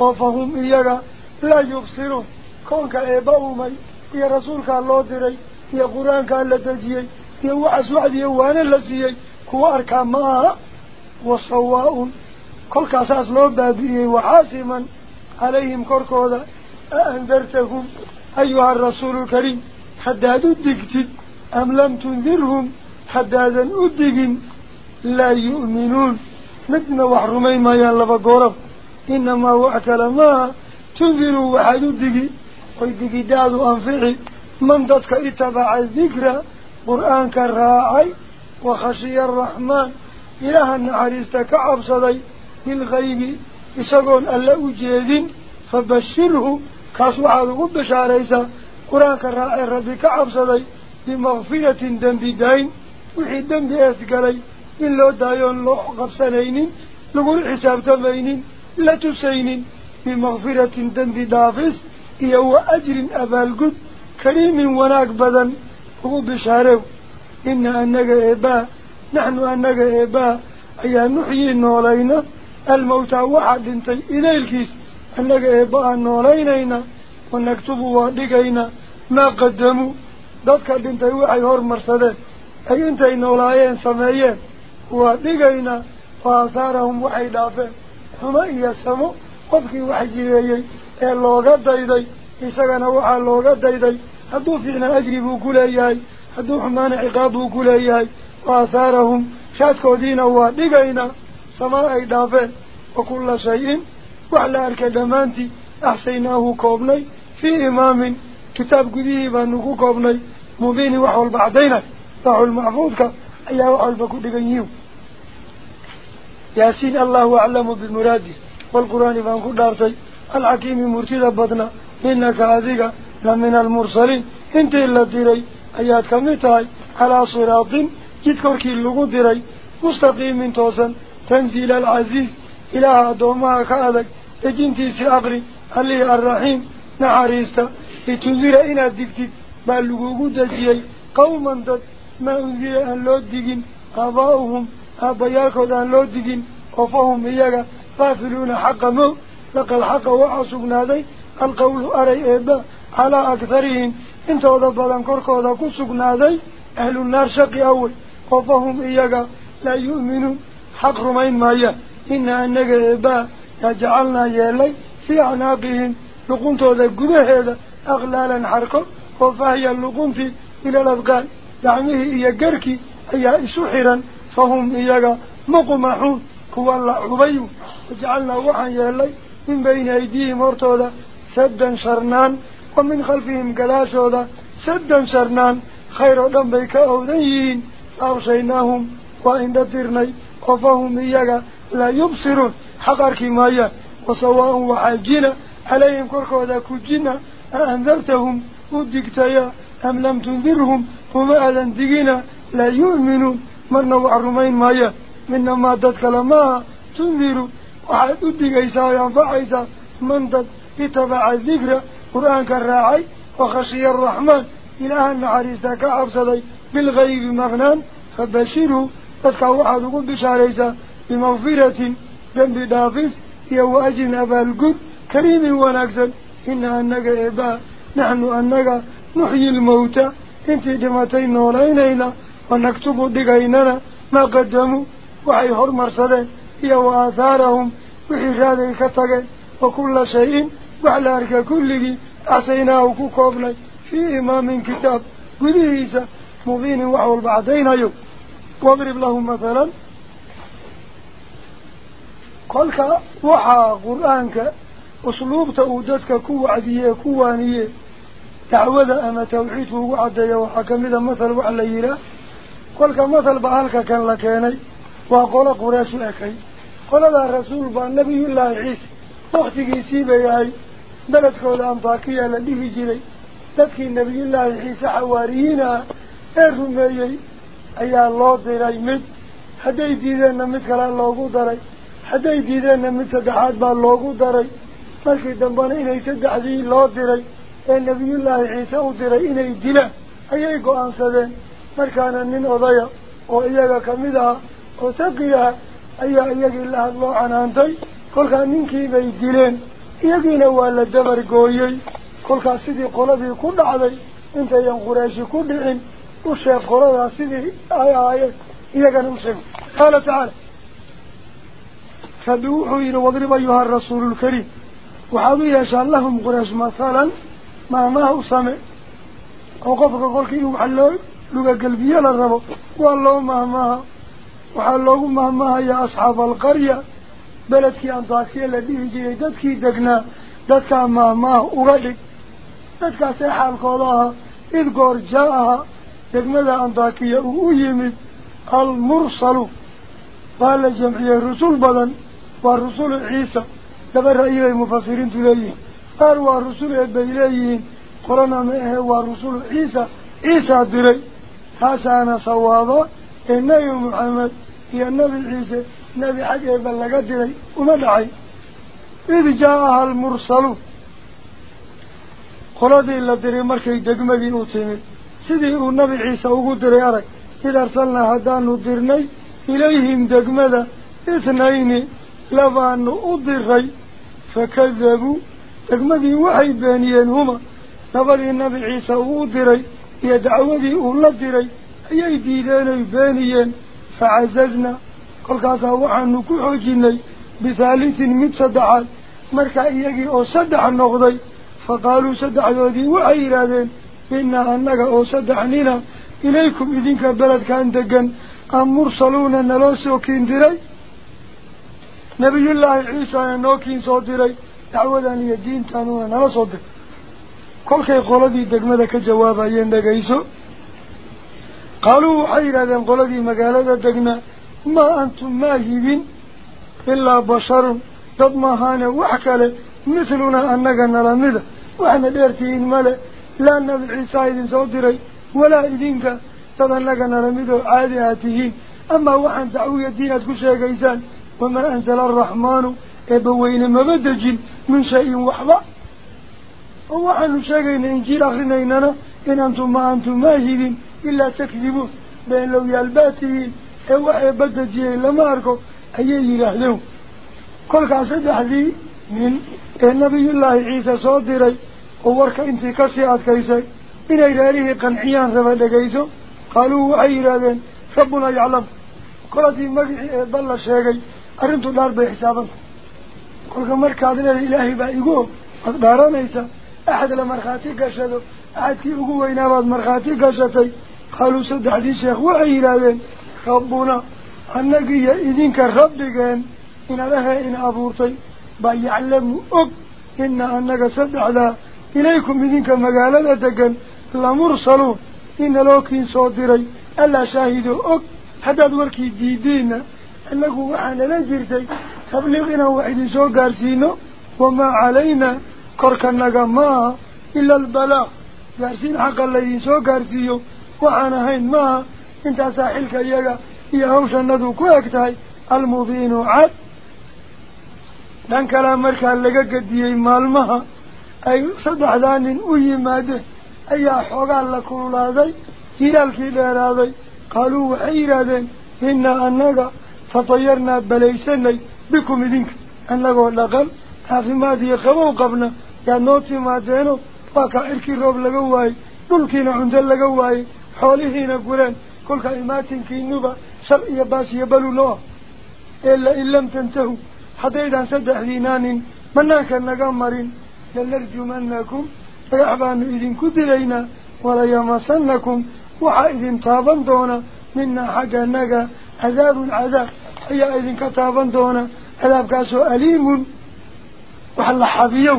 وفهم إياك لا يبصرون. كونك إيباومي يا رسولك الله دري يا قرآنك الله كو أركان معها وصواء كل كاساس لو بابيه وحاسما عليهم كركودا أنذرتهم أيها الرسول الكريم. حداد الدكتد أم لم تنذرهم. حدادا أدقين لا يؤمنون. مثل وحرمي ما يالبا قرب إنما وعكل ما تنذروا وحد الدقي. ويدقي دادو أنفعي. من ضدك إتبع الذكرى قرآن كالراعي وخشي الرحمن. إله النعريستك عبصدي بالغيب يسقون ألا أجيدين. فبشره كاسوحا ذو بشاريسا قرآن كالراعي ربك عبصدي بمغفرة دنب دين وحي دنب أسقلي. إن لو دايون لو قبسنين لقول حساب تبينين لا تسينين. بمغفرة دنب دافس. إيهو أجر أبالقد. كريم وناك بدن. هو بشاره إن أنك إبا نحن أنك إبا. أي نحيي النولين الموتى واحد انتي إلي الكيس أنك إبا النولينينا ونكتب وادقينا ما قدموا؟ ضدك انتي وحي هور مرسدين أي انتي نولايين سمايين وادقينا وآثارهم وحي دافين هما إيسامو qofkii wax jireeyey ee looga dayday isagana waxaa looga dayday hadduu fiicna ajri buu هدوح مانع عقابه كليه وآثارهم شاتكو دينا وادقينا سماء دافين وكل شيء. وعلى الكدمانتي أحسيناه كوبني. في إمام كتاب قديه بانكو كوبني. مبين وحول بعدين فحول المحفوظك أيها وحول بكل بنيو ياسين الله أعلم بالمرادي والقرآن بانكو دارتي. العكيم مرتضبطنا إنك هذه لمن المرسلين. إنت إلا تريد ديري أيات كمتاي على صراط جدكرك اللغو ديري. مستقيم من توسا تنزيل العزيز. إله دوما كأذك تجنتي سأقري علي الرحيم. نحريستا لتنذر إنا دكتك باللغو دجيي قوما دد. ما أنذر أن لو دقين آباؤهم. آباياكود أن لو دقين وفهم إياك. غافلون حق مو. لقى الحق وعصبنا ذي القول أري إبا. على أكثرهم. انت وضبطا كوركودا كسبنا ذي أهل النار شقي أول وفهم إياك لا يؤمنون حق رمين مايا إن أنك إبا يجعلنا يالي في أعناقهم لقنت ذا قده هذا أغلالا حركه وفهي اللقنت إلى الأذقان يعني إيا قركي أي سحرا فهم إياك مقمحون كوا الله عبيو وجعلنا وحن يالي من بين أيديهم ورطودا سدا شرنان ومن خلفهم قلاشودا سدا شرنان خير دم بيك أوديين فأغشيناهم وإن دترني وفهم إياك لا يبصرون. حقرك مايا وسواء وحاجنا عليهم كركودا كجنا أأنذرتهم ودكتيا أم لم تنذرهم؟ وما أذن دقنا لا يؤمنون. من نوع الرمين مايا؟ منا ما ددك لما تنذر وحد أدقيسا ينفعيسا من دد اتبع الذكر؟ قرآن كالراعي وخشي الرحمن. إله النعريسا كعبصدي بالغيب مغنان فبشره ددك وحد قد بشاريسا بمغفرة جنب دافس يو أجن أبا القد. كريم ونكسل إن أنك إباء نحن أنك نحيي الموتى. إنت دمتين ولينينا ونكتب دقيننا. ما قدموا وحي هرمرسدين هي وآثارهم وحي رادي كتغين وكل شيء وعلى أرك كله أعسيناه كوكوبلي في إمام كتاب قديسة مبين وحول بعدين يو واضرب لهم مثلا قولك وحا قرآنك أسلوب تأودتك كو عديه كوانيه دعوة أما توحيده وعديه وحكم إذا مثل وعلى قولك مثل بأهلك كان لكيني وقال قراش أكي قال ذا الرسول بان نبي الله عيسى وقتك يسيبه بلد كود أنطاكية لديه جلي تذكي النبي الله عيسى حواريين diray mid hadday diideenna mid kalea loogu daray hadday diideenna mid saddexaad baa loogu daray markii dambena inay saddexdii loo diray ee nebiyullaahi ciise u diray inay dilaan ayay go-aansadeen markaana nin odaya oo iyaga kamid aha oo taqi ah ayaa iyagii la hadloo canaantay kolkaa ninkii bay dileen يدينا ولا دبر قوي كل كاسدي قلبي كل عدي انت يا قريش كل عين وش يا قرادة سيدي آية آية إذا كان مسلم قال تعالى فدوحوا إلى وضرب أيها الرسول الكريم وحضوا إلى شاء لهم قريش مثلا ما ما هو سمع وقفك كي يوم حلو لقى قلبي للربو والله ما ما وحلوه ما ما يا أصحاب القرية بلدك أنطاكسية الذي يجي يددك دقنا دقا ما ما أغلق دقا سيحا القولها إذ قر جاءها دق ماذا أنطاكية أغيمي المرسل. قال جمعية الرسول بلا والرسول عيسى تبرى إيه المفسرين تليه قال والرسول إبليه قرنا مئه والرسول عيسى عيسى دري حسان صوابا إنه محمد. هي النبي عيسى id jaa-aha almursaluun qoladii la diray markay degmadii u timid sidii uu nebi ciise ugu diray arag id arsalnaa haddaanu dirnay ilayhim degmada ithnayni labaanu u diray fakadabuu degmadii waxay beeniyeen huma labadii nebi ciise uu u diray iyo dacwadii uu la diray ayay diideenay beeniyeen facazazna xoojinay bithaalitin mid saddexaad markaa iyagii oo saddex noqday faqaaluu saddexdoodii waxay yidhaahdeen innaa annaga oo saddex nina ilaykum idinka beledkan degan am mursaluuna naloo soo kiin diray nebiyullaahi ciisana noo kiin soo diray dacwadan iyo diintanuna nala soo diray kolkay qoladii degmada ka jawaabayeen dhegayso qaaluu waxay yidhahdeen qoladii magaalada degnaa ما أنتم ماهبين إلا بشر قد مهانا وحكالة مثلنا أنقنا لمدة وحنا ليرتين ملأ لأن العيسى إذن صدري ولا إذنك تدنقنا لمدة عادياتهين أما وحن دعوية الدينة كشي قيسان وما أنزل الرحمن إبوين مبدج من شيء وحظة ووحن شاقين إنجيل أخرينينا إن أنتم ما أنتم ماهبين إلا تكذبون بين لو يالباتهين tihiin ee wax eebba dejiyey lama arko ayay yidhaahdeen kolkaas saddexdii nin ee nabiyullaahi ciise soo diray oo warka intii kasii adkaysay inay reerihii qanciyaan raba dhegayso qaaluu waxay yidhaahdeen rabbunaa yaclam koladii magicii eebba la sheegay arrintu dhaar bay xisaabanta kolka markaad leedahay ilaahay baa igu og waad dhaaranaysa axad la markhaati gashado axadkii ugu weynaabaad markhaati gashatay qaaluu saddexdii sheekh waxay yidhaahdeen rabbigeen inadahe in abuurtay baa yaclamu og ina annaga saddexdaa ilaykum idinka magaalada degan lamursaluun inaloo kiin soo diray allaa shaahidoo og haddaad warkii diidiinna annagu waxaa nala jirtay tabliiq inaan wax idin soo gaarsiino wamaa calaynaa korkanaga ma aha ila albalaaq gaarsiin xaqa laydin soo gaarsiiyo waxaan ahayn maaha iyo hawshanadu ku eg tahay almubiinu cad dhan kalea markaa laga gediyey maalmaha ay saddexdaa nin u yimaadeen ayaa xoogaa la kululaaday hilaalkii dheeraaday qaaluu waxay yidhaahdeen innaa annaga tatayarnaa balaysanay bikum idinka annagoo dhaqan caafimaad iyo qabow qabna yaad noo timaadeeno waa kaa cirkii roob laga waayey dhulkiina cunto laga waayey xoolihiina gureen baas iyo balu noo ah ee la-in lam tantahu haddaydaan saddexdiinaanin banaanka naga marin lanarjumanakum dhagax baanu idinku dilaynaa walayamasanakum waxaa idin taaban doona minaa xagga naga cadaabun cadaab ayaa idinka taaban doona cadaabkaasoo aliimun wax la xabiyow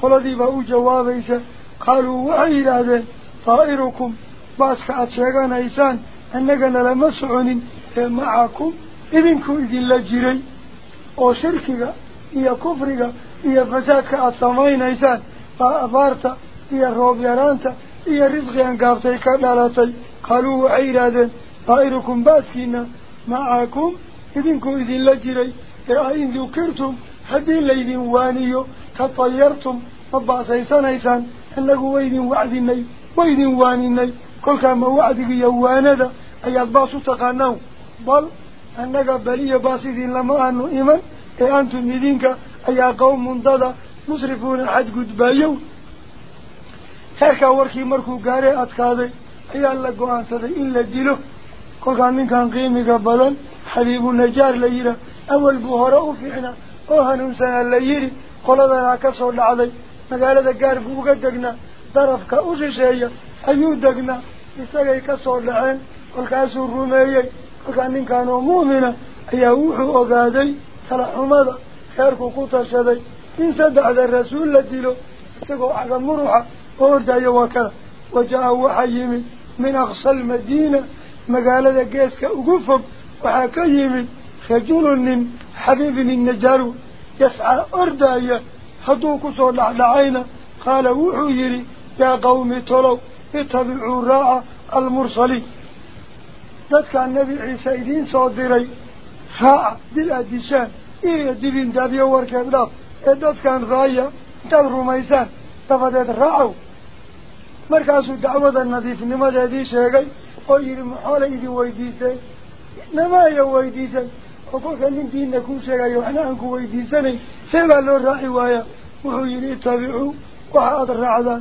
qoladiibaa u jawaabaysa qaaluu waxay yidhaahdeen daa'irukum baaska aada sheeganaysaan أننا لما سعنين معكم إذنكم إذن الله جيري. أو شركك إيا كفرك إيا فسادك أطمين إيسان. فأبارت إيا الروب يرانت إيا رزقي أنقابتي كالالاتي قالوا عيرادا طائركم باسكين معكم إذنكم إذن الله جيري. إذن ذكرتم حدين ليذن وانيو تطيرتم مبعث إيسان إيسان. أنه وإذن وعدني وإذن وانيني. كل كان وعدك يوانا أي الباسو تقانو بل أنك بلي باسدين لما أنه إيمان إيه أنتم إذنك أي قوم ضد مسرفون حد قد بايو adkaaday ayaa la go-aansaday in la dilo kolkaa ninkan qiimiga badan xabiibu najaar la yidhaah awal buu hore u fiicnaa oo hanuunsanaa la yidhi qoladanaa ka soo dhacday magaalada gaar buu uga degnaa طرف كأوش شيء أيو دقنا إساقي كصور لعين والكاسو الرومي وكان إن كانوا مؤمنة يوحوا أقادي صلحوا ماذا خيركوا قطشة شدي إن سدع ذا الرسول لديلو إساقوا على مروحة. أوردا يوكرا وجاءوا وحيمي من أقصى المدينة مقالة قيس كأقفب وحاكيمي خجول من حبيب النجار يسعى أردى يا هدوكو صور قال وحو يري يا قوم تلو اتبعوا راء المرسلين. ذلك النبي عيسى الدين صادري فاء بالأدشان إيه دبين دابي وركض راف ذلك كان رايا تل رميسان تفدت راعو مركزو دعوة النظيف نما جادي شاقي أو يرمو حول ايدي ويديسان نما يا ويديسان وقل كان من دين نكو شاقي أنكو ويديساني سيبا راعي وايا. وحو يلي اتبعو وحا اضر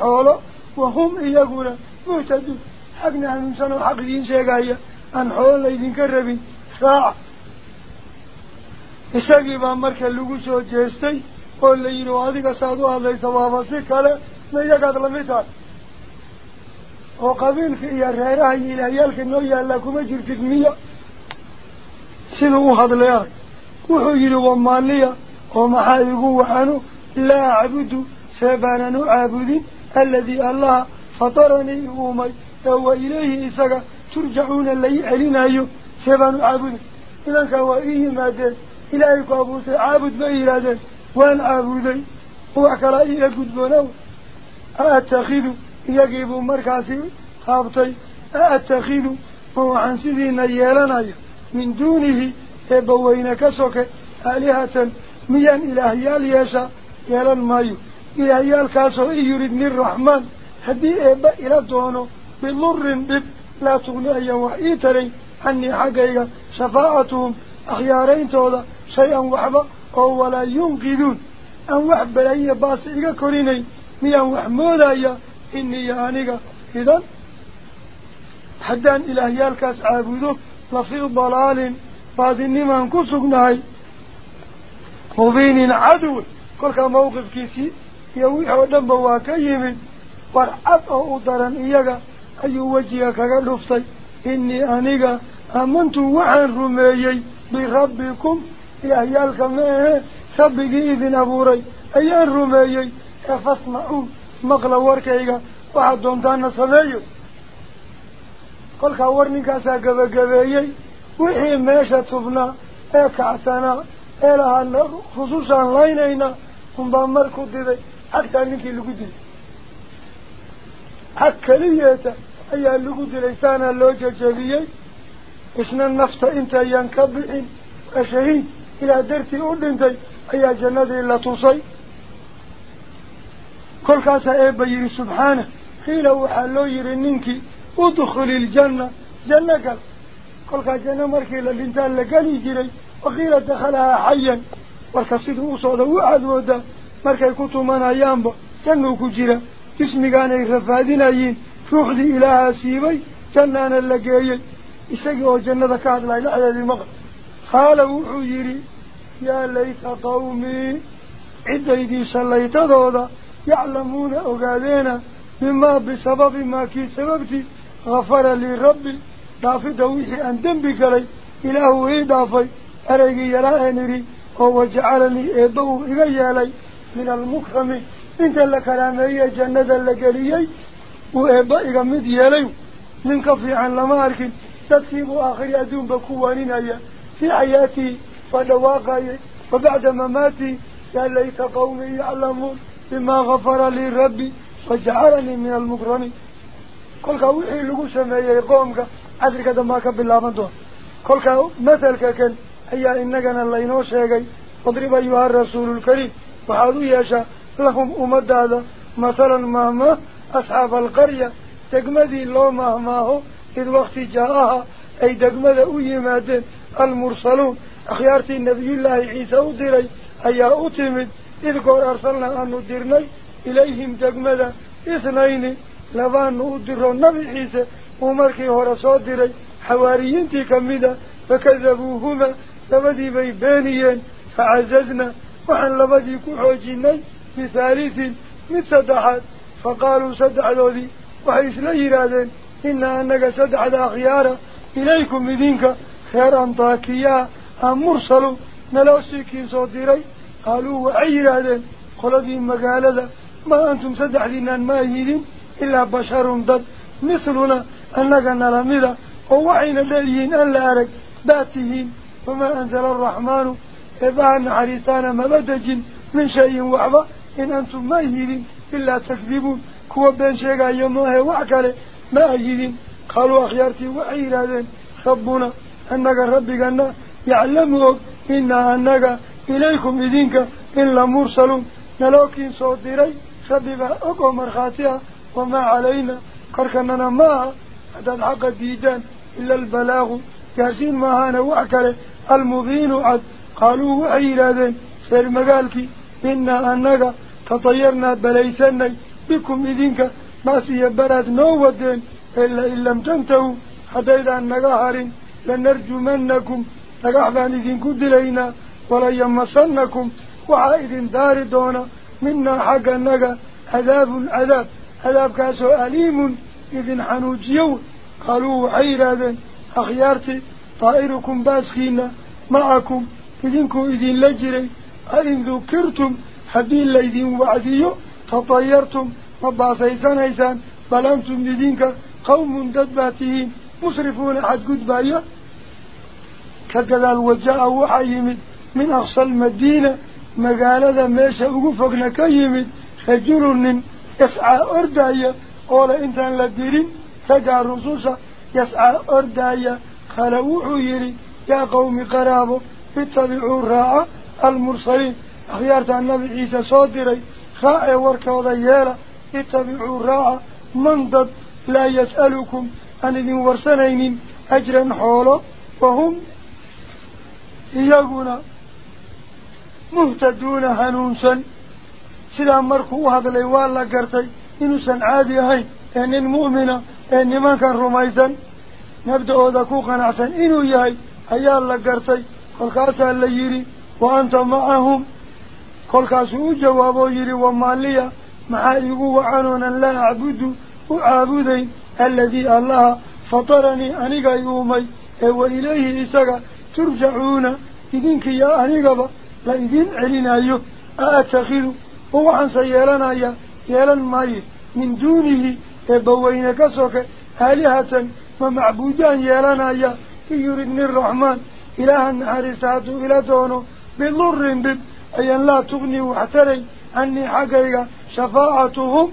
xoolo wahum iyaguna muhtaduun xagna hanuunsan oo xaq idiin sheegaya aan xoolo laydinka rabin raaca isagii baa marka lagu soo jeestay oo la yidhi oo adiga saad u hadlaysa waaba si kale ma iyagaad lamid tahay oo qabiilka iyo reeraha iyo ilaahyaalka noo yaallaa kuma jirtid miya siduu u hadlay arag wuxuu yidhi wamaaliya see baanan u caabudin aladii allaha fataranii uumay ee wa ilayhi isaga turjacuuna lai celinayo see baan u caabudin nimankaa waa ii yimaadeen ilaahay ku abuurtay caabud bay yidhaahdeen وان عابودي وحكرا إيا قدبونو أأتخذ يجيب مركاسي خابطي أأتخذ وعن سيدين يالنا من دونه إبوين كسوك آلهة ميان إلهيال ياشا يالن مايو إلهيال كاسو يريدني الرحمن هدي إبا إلى دونه بضر بب لا تغني أي وحيتري عني حقيقة شفاعتهم أخيارين تودا شيئا وحبا oo walaa yunqiduun aan wax balaayiya baasi iga korinay miyaan wax moodaya iniyo aniga idan haddaan ilaahyaalkaas caabudo lafii dalaalin baadinimaan ku sugnahay mubiinin dhanba waa ka yimid war cad oo u daran iyaga ayuu wejiga kaga dhuftay inii aniga aamantu waxaan rumeeyey birabbikum إلهيالك ما ربكي إذن أبوري أيان رميي فاسمعوا مقلا وركيغا waxaad doontaana sameeyo kolkaa warninkaasaa gabagabeeyey wixii meesha tubnaa ee kacsanaa laynayna unbaa mar ku diday xagtaa ninkii lagu dilay xag keliyeeta ayaa lagu dilay saana loo jajabiyey isna nafta intayaan ka bixin waa shahiid إلى درتي أردنتي أي جنة إلا توصي كل كاسا إيبا يري سبحانه قيل وحلو يري ننكي ادخل الجنة جنة قال كل كاسا جنة مركي للإنسان لقال يجري وقيل دخلها حيا. والكسيد أصول وعد ودا. مركي كنتو من أيامبا جنة كجرة جسمي كان يرفادين أيين. روحدي إلى سيبي. جنة لقايا إساقوا جنة كاد لا إله إلا المغرب قال وحجري يا ليت قومي. عديدي سليت ذوذا يعلمون أقادينا مما بسبب ما كي سببتي. غفر لي ربي. دافد ويحي أن دنبك لي إله إيدافي أريقي يرائنري وجعلني إبو إغيى لي من المكرم. إنت لكلامي جنة لقليي وإبا إغمد يلي من كفي عن لما أركن تكتب آخر أدون بكوانين أيها في حياتي فدواقعي وبعد مماتي يا ليت قومي يعلمون بما غفر لي ربي wajacalanii min almukramiin kolkaa wixii lagu sameeyey qoomka casriga dambaa ka bilaaban doona kolkaa mathalka kan inagana laynoo sheegay wadrib ayuha rasuulu lkariim waxaad u yeeshaa lahum ummadaada mathalan maahmaah asxaaba alqarya degmadii loo maahmaaho id wakti jaa-aha ay degmada u yimaadeen almursaluun akhyaartii nabiyullaahi ciise u diray ayaa u timid id goor arsalnaa aanu dirnay ilayhim degmada ithnayni labaanu u diro nabi ciise uu markii hore soo diray xawaariyiintii kamida fakadabuuhuma لبدي بيبانيين فعززنا. وحن لبدي كحوجيني في ثالث من صدحات. فقالوا صدحوا ذي وحيث ليرادين إنا أنك صدحت أخيارا إليكم بذينك خيرا طاكيا هم مرسلوا؟ نلوسيكين صديري قالوا وعيرادين قلدين مقالة. ما أنتم صدحتين أن ما يهيدين إلا بشر ضد. مثلنا أنك نرمضا ووعينا لليين أن لا أرك. باتهين. Wamaa anzala araxmaanu eebaha naxariistaana maba dejin min shayin waxba in antum ma ahidin ilaa takdibuun kuwa been sheegaya maahe wax kale ma ahidin qaaluu akhyaartii waxay yidhaahdeen rabbuna annaga rabbigana yaclamu og inaa annaga ilaykum idinka in la mursaluun nalookiin soo diray rabbi baa og oo markhaati ah wamaa calayna korkanana ma aha المبين عد. قالوا أي لذين في المقال إنا أنك تطيرنا بليسنا بكم إذنك. ما سيبرد نوودين إلا إن لم تنتهوا. حتى إذا النقاهر لنرجو منكم. نقاهبان إذنك دلينا ولا يمسنكم. وعائد دار دونا. منا حق أنك عذاب عذاب عذاب كاسو أليم. إذن حنوجيو. قالوا أي لذين أخيارتي طائركم باسخين معكم إذنكم إذن لجري أذن ذكرتم حدين لإذن وعديو تطيرتم. مباسي سنيسان بلانتم إذنك قوم تدباتهين مصرفون حد قدبايا كذلك وجاء وحيمد من أخصى المدينة مقالة مقال هذا ماشا وقفقنا كيمد خجرن يسعى أردايا. أولا إنتان لديرين فجع الرصوصة يسعى أردايا. قال وحيري يا قوم قرابو اتبعوا الراعة المرسلين. أخيارت النبي عيسى صادري خائع وركوضا يالا. اتبعوا الراعة منضد لا يسألكم. أن ذي مبرسنين أجرا حوله وهم يقولون مهتدون هنونسا سلام مركو هذا ليوال لقرتي إنسا عادي هاي. أن المؤمنة أن من كان رميزا نبدأ ذكوقا عسن إنو ياي أيال لقرتي. كل كاسا يري وأنت معهم. كل كاسو جوابو يري. وماليا معايق وعنونا لا أعبد. وعابدين. الذي الله فطرني أنيقا يومي. إيوة وإليه إساقا. ترجعون. إذنك يا أنيقبا لإذن علينا أيوه أأتخذ. هو عن سيالنا يا يالا مايه من دونه. يبوينك سوك آلهة. Macbuudaan yeelanaya in yuridni araxmaan ilaaha naxariista hadduu ila doono bidurin dhib ayan laa tugnii waxtaray canii xaggayga shafaacatuhum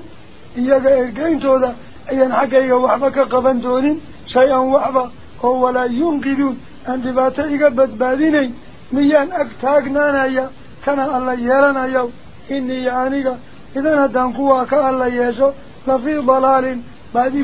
iyaga ergeyntooda ayaan xaggayga waxba ka qaban doonin shay-an waxba oo walaa yunqiduun aan dhibaato iga badbaadinayn miyaan ag taagnaanaya kana alla yeelanayaw iniyo aniga idan haddaan kuwaa ka alla yeesho lafii dalaalin baadi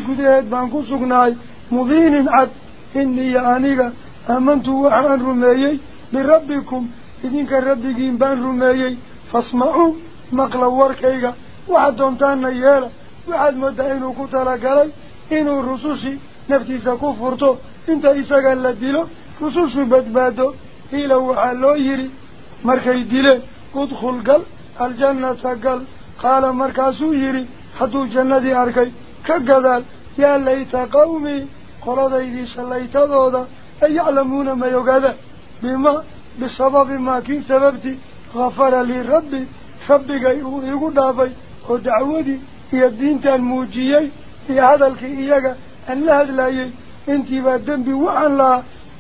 aniga aamantu waxaan rumeeyey birabbikum idinka rabbigiin baan rumeeyey fasmacuu maqla warkayga waxaad doontaanna yeela waxaad moodaa inuu ku talagalay inuu rusushii naftiisa ku furto inta isaga la dilo rusushu badbaado hiila waxaa loo yidhi markay dileen udkhul gal aljannata gal qaala markaasuu yidhi hadduu jannadii arkay ka gadaal yaa layta qawmii فرضي دي سليت هذا أي يعلمون ما يقال بما بسبب ما كي سببتي غفر لي ربي ربك يقول دابي ودعودي يا الدين تالموجي يا هذا الكيجا أن لا هذا لاي أنت بدم بوعى لا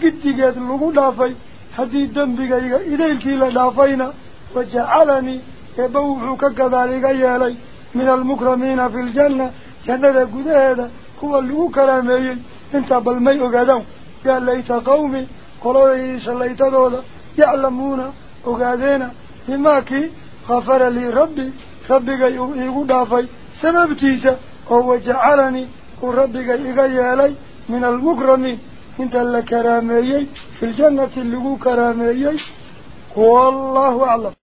قد جاد لغو دافي هذه الدم بجاي إذا الكيلا دافينا وجعلني يبوع كذلك يا لي من المكرمين في الجنة جنة جدة هذا هو اللي كرامي انت بالمي أقادون يا ليت قومي قلوا سليت دولا يعلمون أقادين بماكي غفر لي ربي. ربي يقول دافي سبب تيسا. هو جعلني وربي يقول لي من المكرمين انت اللي في الجنة اللي كرامي والله أعلم.